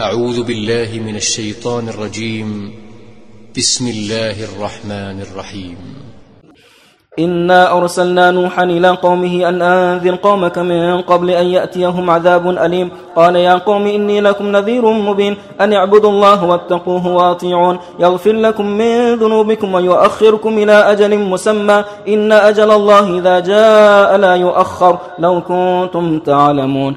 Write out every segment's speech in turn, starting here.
أعوذ بالله من الشيطان الرجيم. بسم الله الرحمن الرحيم. إنا أرسلنا نوحا إلى قومه أن أنذر قومك من قبل أن يأتيهم عذاب أليم. قال يا قوم إني لكم نذير مبين. أن اعبدوا الله واتقوه واطيعون. يغفر لكم من ذنوبكم ويؤخركم إلى أجل مسمى. إن أجل الله إذا جاء لا يؤخر. لو كنتم تعلمون.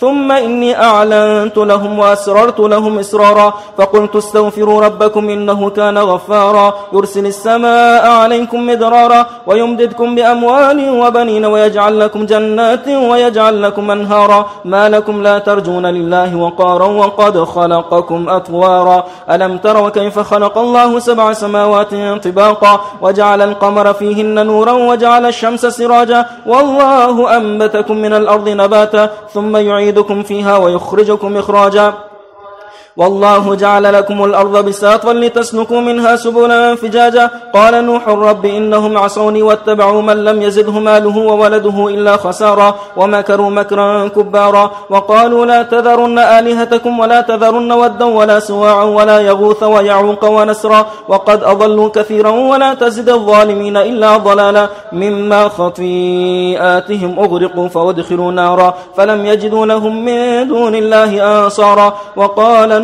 ثم إني أعلنت لهم وأسررت لهم إسرارا فقلت استغفروا ربكم إنه كان غفارا يرسل السماء عليكم مدرارا ويمددكم بأموال وبنين ويجعل لكم جنات ويجعل لكم أنهارا ما لكم لا ترجون لله وقارا وقد خلقكم أطوارا ألم تروا كيف خلق الله سبع سماوات طباقا وجعل القمر فيهن نورا وجعل الشمس سراجا والله أنبتكم من الأرض نباتا ثم يعيد يعيدكم فيها ويخرجكم إخراجا. والله جعل لكم الأرض بساطا لتسلكوا منها سبلا فجاجا. قال نوح رب إنهم عصوني واتبعوا من لم يزده ماله وولده إلا خسارا ومكروا مكرا كبارا. وقالوا لا تذرن آلهتكم ولا تذرن ودا ولا سواعا ولا يغوث ويعوق ونسرا. وقد أضلوا كثيرا ولا تزد الظالمين إلا ضلالا مما خطيئاتهم أغرقوا فأدخلوا نارا فلم يجدوا لهم من دون الله أنصارا. وقال